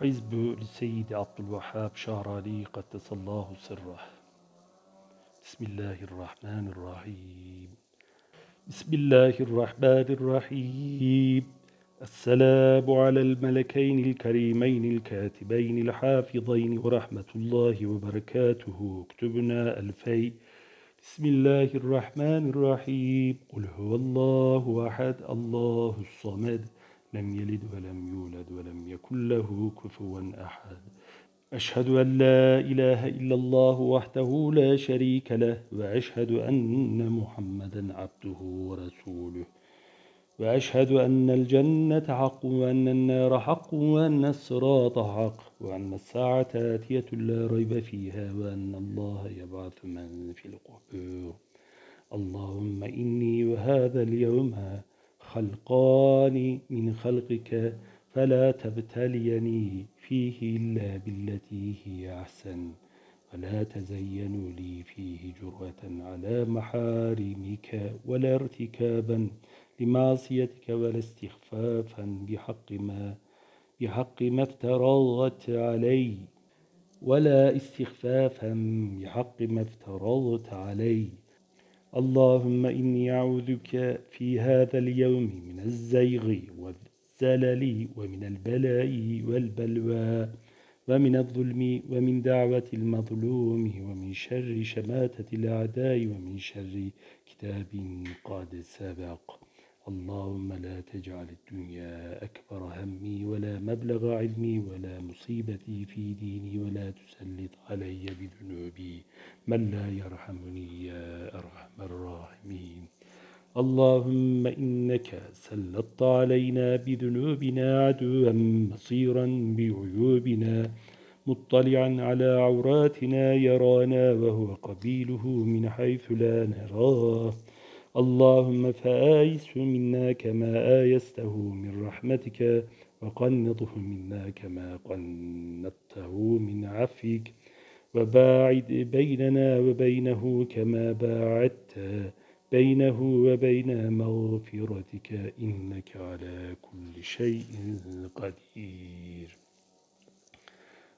حزب للسيد عبد الوهاب شهرالي قدس الله سره. بسم الله الرحمن الرحيم. بسم الله الرحمن الرحيم. السلام على الملكين الكريمين الكاتبين الحافظين ورحمة الله وبركاته. اكتبنا ألفي. بسم الله الرحمن الرحيم. قل هو الله أحد الله الصمد. لم يلد ولم يولد ولم يكن له كفوا أحد. أشهد أن لا إله إلا الله وحده لا شريك له وأشهد أن محمدا عبده ورسوله. وأشهد أن الجنة حق وأن النار حق وأن الصراط حق وأن الساعة آتية لا ريب فيها وأن الله يبعث من في القبور. اللهم إني وهذا اليوم خلقان من خلقك فلا تبتليني فيه إلا بالتي هي أحسن. ولا تزينوا لي فيه جرة على محارمك ولا ارتكابا لمعصيتك ولا استخفافا بحق ما بحق ما افترضت علي. ولا استخفافا بحق ما افترضت علي. اللهم إني أعوذك في هذا اليوم من الزيغ والزلل ومن البلاء والبلوى ومن الظلم ومن دعوة المظلوم ومن شر شماتة الأعداء ومن شر كتاب قد سبق. اللهم لا تجعل الدنيا أكبر همي ولا مبلغ علمي ولا مصيبتي في ديني ولا تسلط علي بذنوبي. من لا يرحمني يا أرحم الراحمين. اللهم إنك سلطت علينا بذنوبنا عدوا بصيرا بعيوبنا مطلعا على عوراتنا يرانا وهو قبيله من حيث لا نراه. اللهم فآيسه منا كما آيسته من رحمتك وقنطه منا كما قنطته من عفك وباعد بيننا وبينه كما باعدت بينه وبين مغفرتك إنك على كل شيء قدير.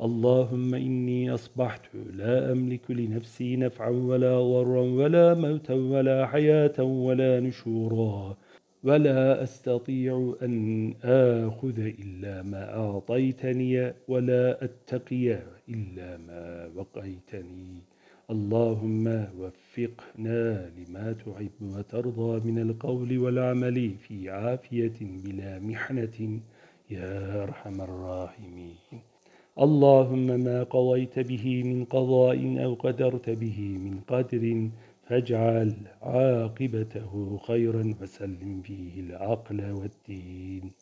اللهم إني أصبحت لا أملك لنفسي نفعا ولا ضرا ولا موتا ولا حياة ولا نشورا ولا أستطيع أن آخذ إلا ما أعطيتني ولا أتقي إلا ما وقيتني. اللهم وفقنا لما تحب وترضى من القول والعمل في عافية بلا محنة. يا أرحم الراحمين. اللهم ما قضيت به من قضاء أو قدرت به من قدر فاجعل عاقبته خيرا وسلم فيه العقل والدين.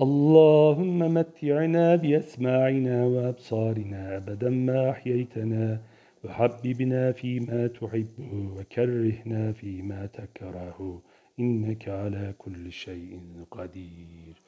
اللهم متعنا بأسماعنا وأبصارنا أبدا ما أحييتنا وحببنا فيما تحبه وكرهنا فيما تكره إنك على كل شيء قدير.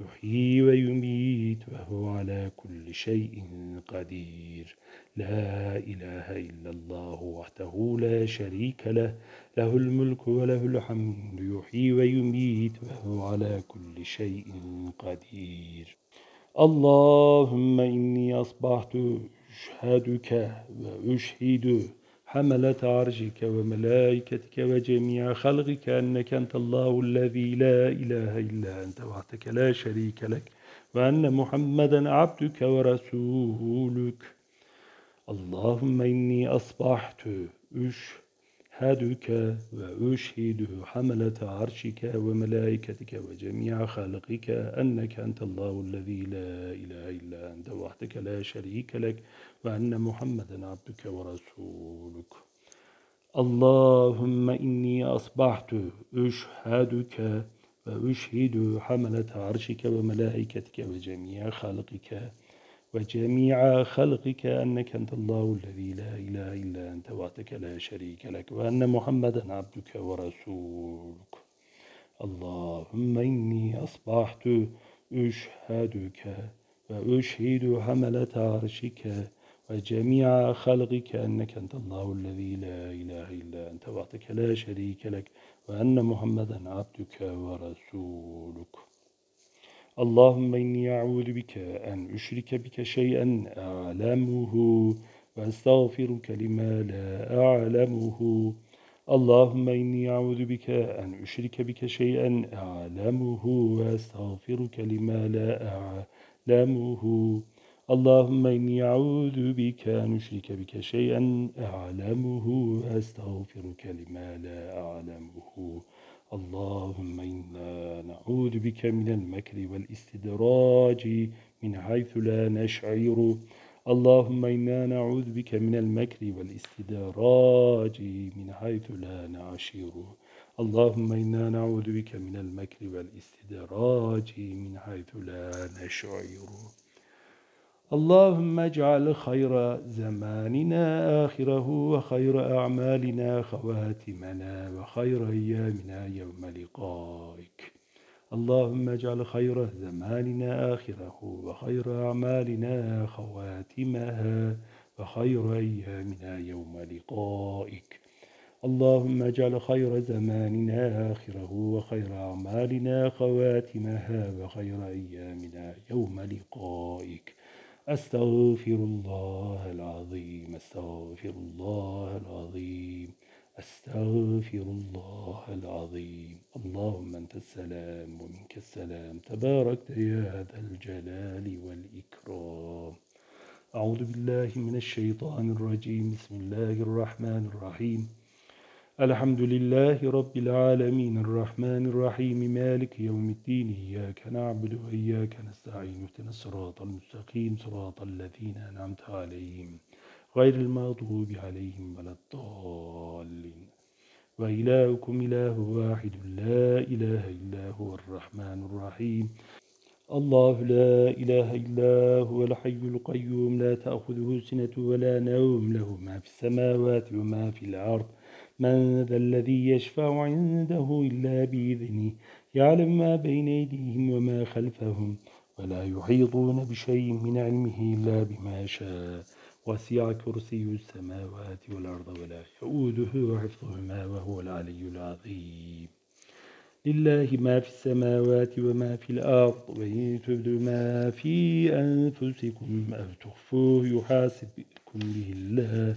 يحيي ويميت وهو على كل شيء قدير. لا إله إلا الله وحده لا شريك له. له الملك وله الحمد يحيي ويميت وهو على كل شيء قدير. اللهم إني أصبحت أشهدك وأشهد حملة عرشك وملائكتك وجميع خلقك أنك أنت الله الذي لا إله إلا أنت وحدك لا شريك لك وأن محمدا عبدك ورسولك. اللهم إني أصبحت أشهد أشهدك وأشهد حملة عرشك وملائكتك وجميع خلقك أنك أنت الله الذي لا إله إلا أنت وحدك لا شريك لك وأن محمدا عبدك ورسولك. اللهم إني أصبحت أشهدك وأشهد حملة عرشك وملائكتك وجميع خلقك وجميع خلقك أنك أنت الله الذي لا إله إلا أنت وحدك لا شريك لك وأن محمدا عبدك ورسولك. اللهم إني أصبحت أشهدك وأشهد حملة عرشك وجميع خلقك أنك أنت الله الذي لا إله إلا أنت وحدك لا شريك لك وأن محمدا عبدك ورسولك. اللهم إني أعوذ بك أن أشرك بك شيئا أعلمه وأستغفرك لما لا أعلمه. اللهم إني أعوذ بك أن أشرك بك شيئا أعلمه وأستغفرك لما لا أعلمه. اللهم إني أعوذ بك أن أشرك بك شيئا أعلمه وأستغفرك لما لا أعلمه. اللهم إنا نعوذ بك من المكر والاستدراج من حيث لا نشعر. اللهم إنا نعوذ بك من المكر والاستدراج من حيث لا نعشر اللهم إنا نعوذ بك من المكر والاستدراج من حيث لا نشعر. اللهم اجعل خير زماننا آخره وخير أعمالنا خواتمنا وخير أيامنا يوم لقائك. اللهم اجعل خير زماننا آخره وخير أعمالنا خواتمها وخير أيامنا يوم لقائك. اللهم اجعل خير زماننا آخره وخير أعمالنا خواتمها وخير أيامنا يوم لقائك. أستغفر الله العظيم أستغفر الله العظيم أستغفر الله العظيم. اللهم أنت السلام ومنك السلام. تباركت يا ذا الجلال والإكرام. أعوذ بالله من الشيطان الرجيم. بسم الله الرحمن الرحيم. الحمد لله رب العالمين الرحمن الرحيم مالك يوم الدين إياك نعبد وإياك نستعين اهدنا الصراط المستقيم صراط الذين أنعمت عليهم غير المغضوب عليهم ولا الضالين وإلهكم إله واحد لا إله إلا هو الرحمن الرحيم الله لا إله إلا هو الحي القيوم لا تأخذه سنة ولا نوم له ما في السماوات وما في الأرض من ذا الذي يشفع عنده إلا بإذنه يعلم ما بين أيديهم وما خلفهم ولا يحيطون بشيء من علمه إلا بما شاء. وسع كرسي السماوات والأرض ولا يؤوده حفظهما وهو العلي العظيم. لله ما في السماوات وما في الأرض وإن تبدوا ما في أنفسكم أو تخفوه يحاسبكم به الله.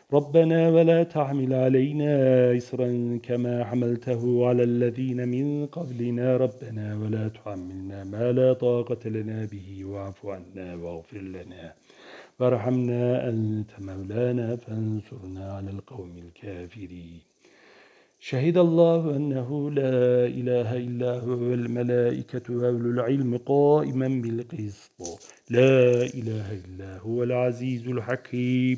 ربنا ولا تحمل علينا إسرا كما حملته على الذين من قبلنا. ربنا ولا تحملنا ما لا طاقة لنا به واعف عنا واغفر لنا. وارحمنا أنت مولانا فانصرنا على القوم الكافرين. شهد الله أنه لا إله إلا هو والملائكة وأولو العلم قائما بالقسط. لا إله إلا هو العزيز الحكيم.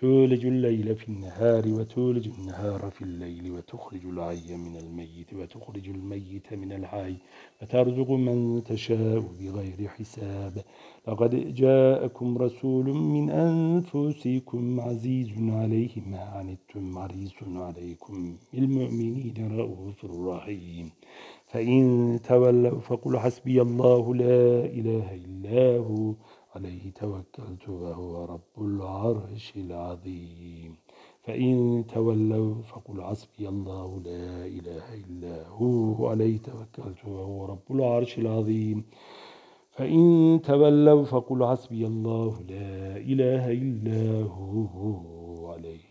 تولج الليل في النهار وتولج النهار في الليل وتخرج العي من الميت وتخرج الميت من الحي وترزق من تشاء بغير حساب. لقد جاءكم رسول من أنفسكم عزيز عليه ما عنتم عريس عليكم بالمؤمنين رؤوف رحيم. فإن تولوا فقل حسبي الله لا إله إلا هو عليه توكلت وهو رب العرش العظيم. فإن تولوا فقل حسبي الله لا إله إلا هو عليه توكلت وهو رب العرش العظيم. فإن تولوا فقل حسبي الله لا إله إلا هو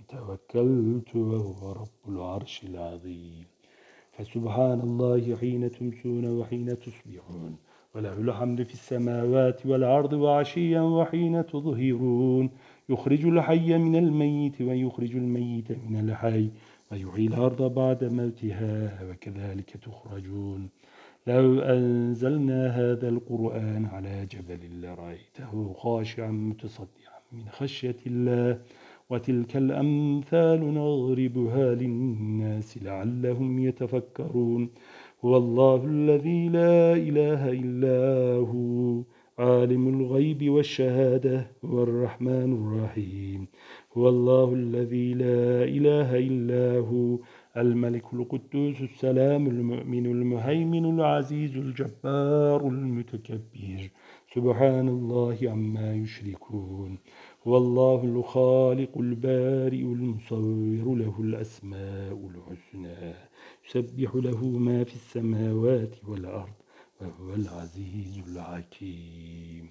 توكلت وهو رب العرش العظيم. فسبحان الله حين تمسون وحين تصبحون. وله الحمد في السماوات والأرض وعشيا وحين تظهرون. يخرج الحي من الميت ويخرج الميت من الحي ويحيي الأرض بعد موتها وكذلك تخرجون. لو أنزلنا هذا القرآن على جبل لرأيته خاشعا متصدعا من خشية الله وتلك الأمثال نضربها للناس لعلهم يتفكرون. هو الله الذي لا إله إلا هو عالم الغيب والشهادة هو الرحمن الرحيم. هو الله الذي لا إله إلا هو الملك القدوس السلام المؤمن المهيمن العزيز الجبار المتكبر. سبحان الله عما يشركون. هو الله الخالق البارئ المصور له الأسماء الحسنى. يسبح له ما في السماوات والأرض وهو العزيز الحكيم.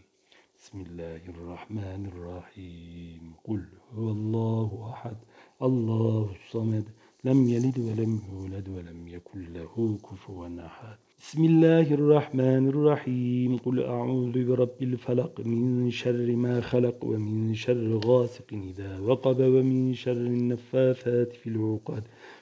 بسم الله الرحمن الرحيم. قل هو الله أحد الله الصمد لم يلد ولم يولد ولم يكن له كفوا أحد. بسم الله الرحمن الرحيم. قل أعوذ برب الفلق من شر ما خلق ومن شر غاسق إذا وقب ومن شر النفاثات في العقد.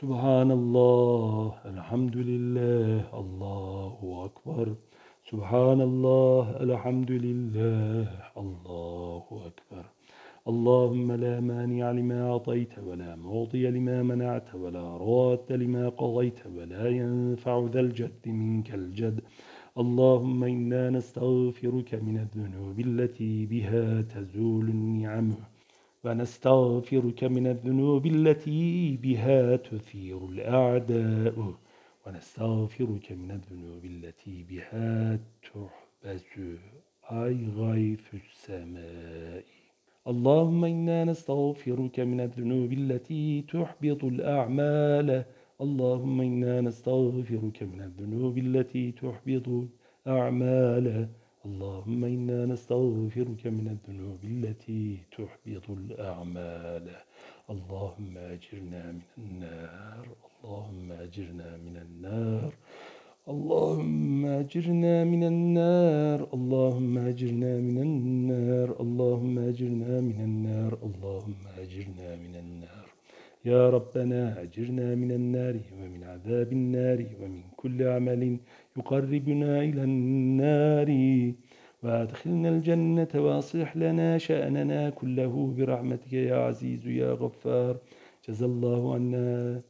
سبحان الله الحمد لله الله أكبر. سبحان الله الحمد لله الله أكبر. اللهم لا مانع لما أعطيت ولا معطي لما منعت ولا راد لما قضيت ولا ينفع ذا الجد منك الجد. اللهم إنا نستغفرك من الذنوب التي بها تزول النعم. ونستغفرك من الذنوب التي بها تثير الأعداء. ونستغفرك من الذنوب التي بها تحبس أي غيث السماء. اللهم إنا نستغفرك من الذنوب التي تحبط الأعمال. اللهم إنا نستغفرك من الذنوب التي تحبط الأعمال. اللهم إنا نستغفرك من الذنوب التي تحبط الأعمال. اللهم أجرنا من النار. اللهم أجرنا من النار. اللهم أجرنا من النار. اللهم أجرنا من النار. اللهم أجرنا من النار. اللهم أجرنا من النار. يا ربنا أجرنا من النار ومن عذاب النار ومن كل عمل يقربنا إلى النار. وأدخلنا الجنة وأصلح لنا شأننا كله برحمتك يا عزيز يا غفار. جزى الله عنا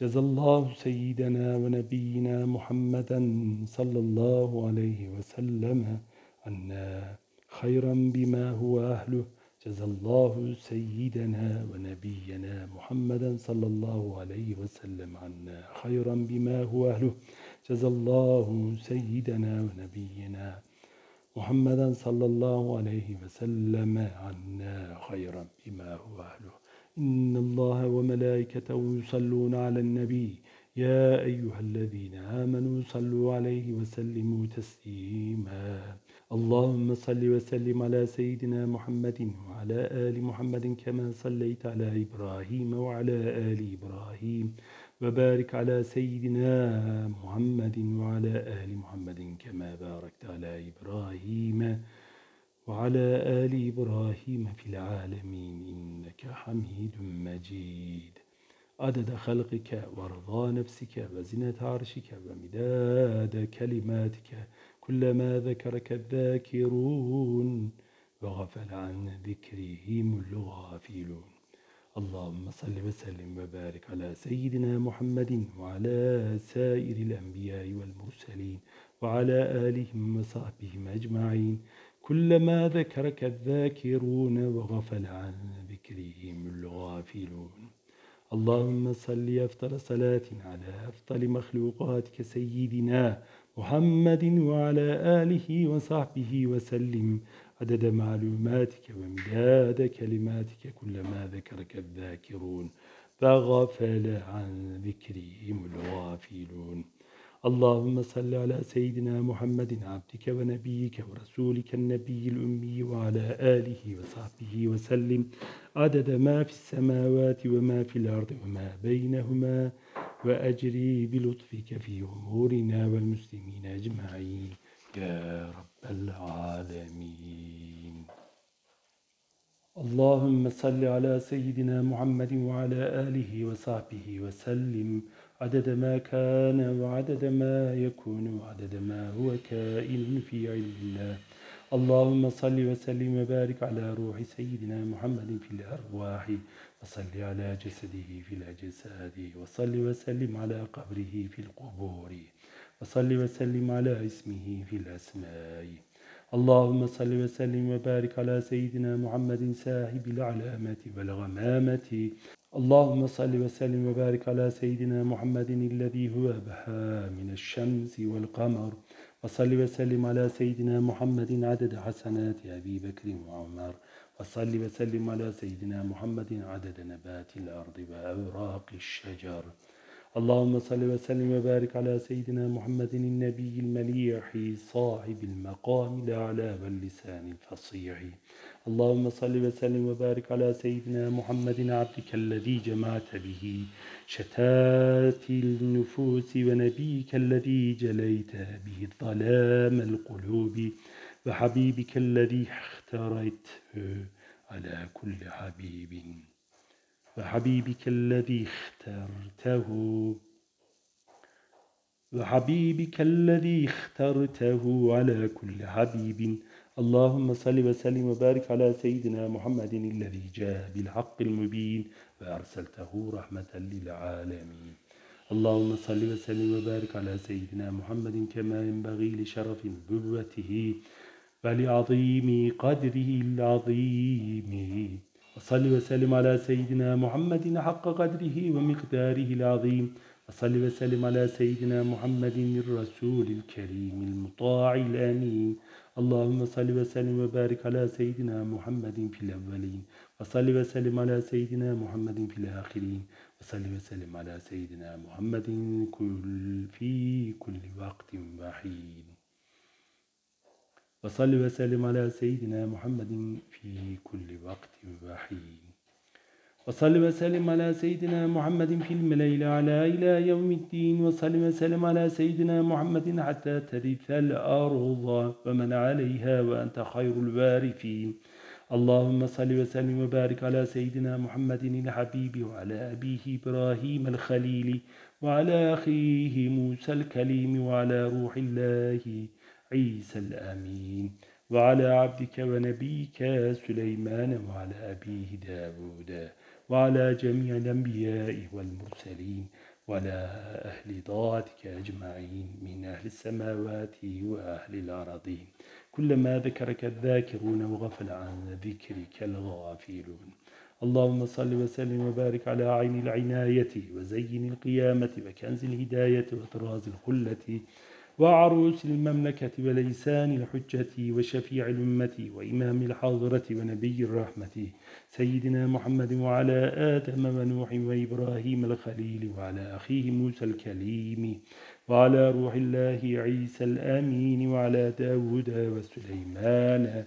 جزى الله سيدنا ونبينا محمدا صلى الله عليه وسلم عنا خيرا بما هو أهله. جزى الله سيدنا ونبينا محمدا صلى الله عليه وسلم عنا خيرا بما هو أهله. جزى الله سيدنا ونبينا محمدا صلى الله عليه وسلم عنا خيرا بما هو أهله. إن الله وملائكته يصلون على النبي. يا أيها الذين آمنوا صلوا عليه وسلموا تسليما. اللهم صل وسلم على سيدنا محمد وعلى آل محمد كما صليت على إبراهيم وعلى آل إبراهيم. وبارك على سيدنا محمد وعلى آل محمد كما باركت على إبراهيم وعلى آل إبراهيم في العالمين إنك حميد مجيد. عدد خلقك ورضا نفسك وزنة عرشك ومداد كلماتك. كلما ذكرك الذاكرون وغفل عن ذكرهم الغافلون. اللهم صل وسلم وبارك على سيدنا محمد وعلى سائر الأنبياء والمرسلين وعلى آلهم وصحبهم أجمعين. كلما ذكرك الذاكرون وغفل عن ذكرهم الغافلون. اللهم صل أفضل صلاة على أفضل مخلوقاتك سيدنا محمد وعلى آله وصحبه وسلم. عدد معلوماتك ومداد كلماتك كلما ذكرك الذاكرون. فغفل عن ذكرهم الغافلون. اللهم صل على سيدنا محمد عبدك ونبيك ورسولك النبي الأمي وعلى آله وصحبه وسلم. عدد ما في السماوات وما في الأرض وما بينهما. وأجري بلطفك في أمورنا والمسلمين أجمعين. يا رب العالمين. اللهم صل على سيدنا محمد وعلى آله وصحبه وسلم. عدد ما كان وعدد ما يكون وعدد ما هو كائن في علم الله. اللهم صل وسلم وبارك على روح سيدنا محمد في الأرواح. وصل على جسده في الأجساد. وصل وسلم على قبره في القبور. وصل وسلم على اسمه في الأسماء. اللهم صل وسلم وبارك على سيدنا محمد صاحب العلامة والغمامة. اللهم صل وسلم وبارك على سيدنا محمد الذي هو بحى من الشمس والقمر. وصل وسلم على سيدنا محمد عدد حسنات أبي بكر وعمر. وصل وسلم على سيدنا محمد عدد نبات الأرض وأوراق الشجر. اللهم صل وسلم وبارك على سيدنا محمد النبي المليح صاحب المقام الأعلى واللسان الفصيح. اللهم صل وسلم وبارك على سيدنا محمد عبدك الذي جمعت به شتات النفوس ونبيك الذي جليت به ظلام القلوب وحبيبك الذي اخترته على كل حبيب. وحبيبك الذي اخترته. وحبيبك الذي اخترته على كل حبيب. اللهم صل وسلم وبارك على سيدنا محمد الذي جاء بالحق المبين وأرسلته رحمة للعالمين. اللهم صل وسلم وبارك على سيدنا محمد كما ينبغي لشرف نبوته ولعظيم قدره العظيم. وصل وسلم على سيدنا محمد حق قدره ومقداره العظيم. وصل وسلم على سيدنا محمد الرسول الكريم المطاع الأمين. اللهم صل وسلم وبارك على سيدنا محمد في الأولين. وصل وسلم على سيدنا محمد في الآخرين. وصل وسلم على سيدنا محمد كل في كل وقت وحين. وصل وسلم على سيدنا محمد في كل وقت وحين. وصل وسلم على سيدنا محمد في الملائل على إلى يوم الدين. وصل وسلم على سيدنا محمد حتى ترث الأرض ومن عليها وأنت خير الوارثين. اللهم صل وسلم وبارك على سيدنا محمد الحبيب وعلى أبيه إبراهيم الخليل وعلى أخيه موسى الكليم وعلى روح الله عيسى الأمين. وعلى عبدك ونبيك سليمان وعلى أبيه داود. وعلى جميع الأنبياء والمرسلين. وعلى أهل ضاعتك أجمعين من أهل السماوات وأهل الأراضين كلما ذكرك الذاكرون وغفل عن ذكرك الغافلون. اللهم صل وسلم وبارك على عين العناية وزين القيامة وكنز الهداية وطراز الخلة. وعروس المملكة وليسان الحجة وشفيع الأمة وإمام الحاضرة ونبي الرحمة سيدنا محمد وعلى آدم ونوح وإبراهيم الخليل وعلى أخيه موسى الكليم وعلى روح الله عيسى الآمين وعلى داود وسليمان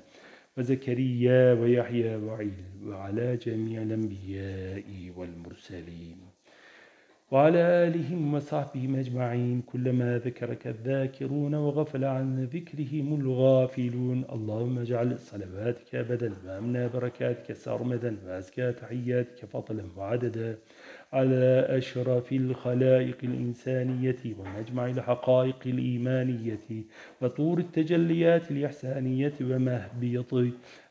وزكريا ويحيى وعلى جميع الأنبياء والمرسلين. وعلى آلهم وصحبهم أجمعين كلما ذكرك الذاكرون وغفل عن ذكرهم الغافلون. اللهم اجعل صلواتك أبدا وأمنا بركاتك سرمدا وأزكى تحياتك فضلا وعددا. على أشرف الخلائق الإنسانية ومجمع الحقائق الإيمانية وطور التجليات الإحسانية ومهبيط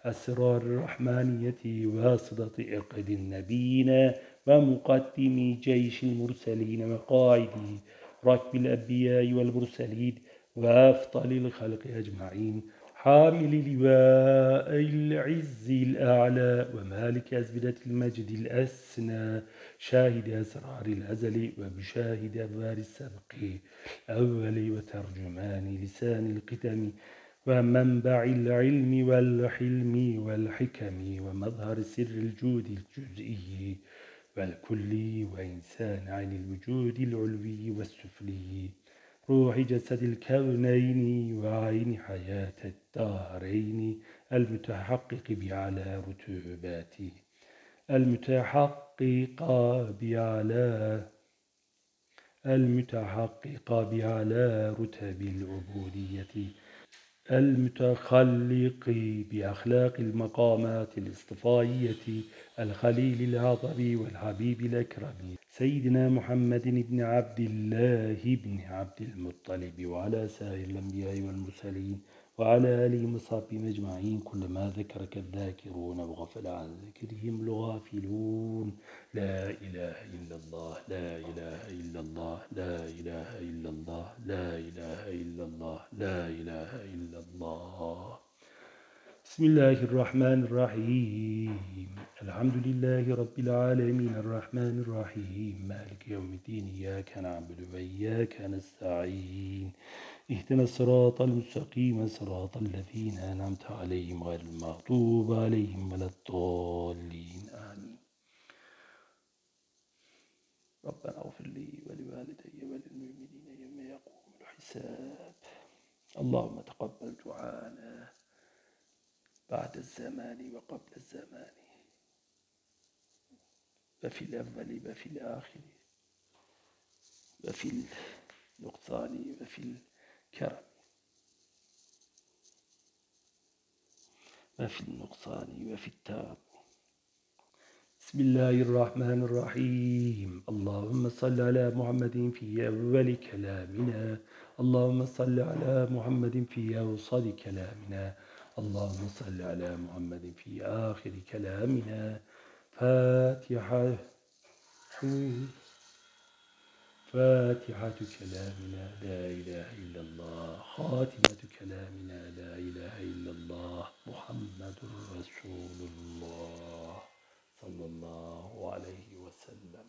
أسرار الرحمانية واسطة إقد النبينا ومقدم جيش المرسلين وقائده ركب الأنبياء والمرسلين وأفضل الخلق أجمعين حامل لواء العز الأعلى ومالك أزبدة المجد الأسنى شاهد أسرار الأزل ومشاهد أبوار السبق أول وترجمان لسان القدم ومنبع العلم والحلم والحكم ومظهر سر الجود الجزئي. والكلي وإنسان عن الوجود العلوي والسفلي روح جسد الكونين وعين حياة الدارين المتحقق بعلى رتوباته المتحقق بعلى المتحقق بعلى رتب العبودية. المتخلق بأخلاق المقامات الاصطفائية الخليل العظم والحبيب الأكرم سيدنا محمد بن عبد الله بن عبد المطلب وعلى سائر الأنبياء والمرسلين. وعلى آله وصحبه أجمعين. كلما ذكرك الذاكرون وغفل عن ذكرهم الغافلون. لا إله إلا الله لا إله إلا الله لا إله إلا الله لا إله إلا الله لا إله إلا الله. بسم الله الرحمن الرحيم. الحمد لله رب العالمين. الرحمن الرحيم. مالك يوم الدين. إياك نعبد وإياك نستعين. اهدنا الصراط المستقيم صراط الذين أنعمت عليهم غير المغضوب عليهم ولا الضالين. آمين. ربنا اغفر لي ولوالدي وللمؤمنين يوم يقوم الحساب. اللهم تقبل دعانا بعد الزمان وقبل الزمان. وفي الأول وفي الآخر. وفي النقصان وفي الكرم وفي النقصان وفي التام بسم الله الرحمن الرحيم. اللهم صل على محمد في أول كلامنا. اللهم صل على محمد في أوصل كلامنا. اللهم صل على محمد في آخر كلامنا. فاتحة. فاتحة كلامنا لا إله إلا الله خاتمة كلامنا لا إله إلا الله محمد رسول الله صلى الله عليه وسلم.